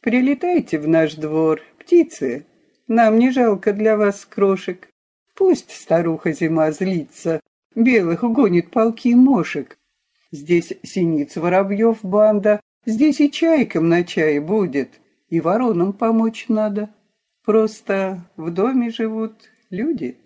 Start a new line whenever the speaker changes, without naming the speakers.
Прилетайте в наш двор, птицы. Нам не жалко для вас крошек. Пусть старуха зима злится, белых гонит полки мошек. Здесь синиц воробьев банда, здесь и чайкам на чай будет, и воронам помочь надо. Просто в доме живут люди.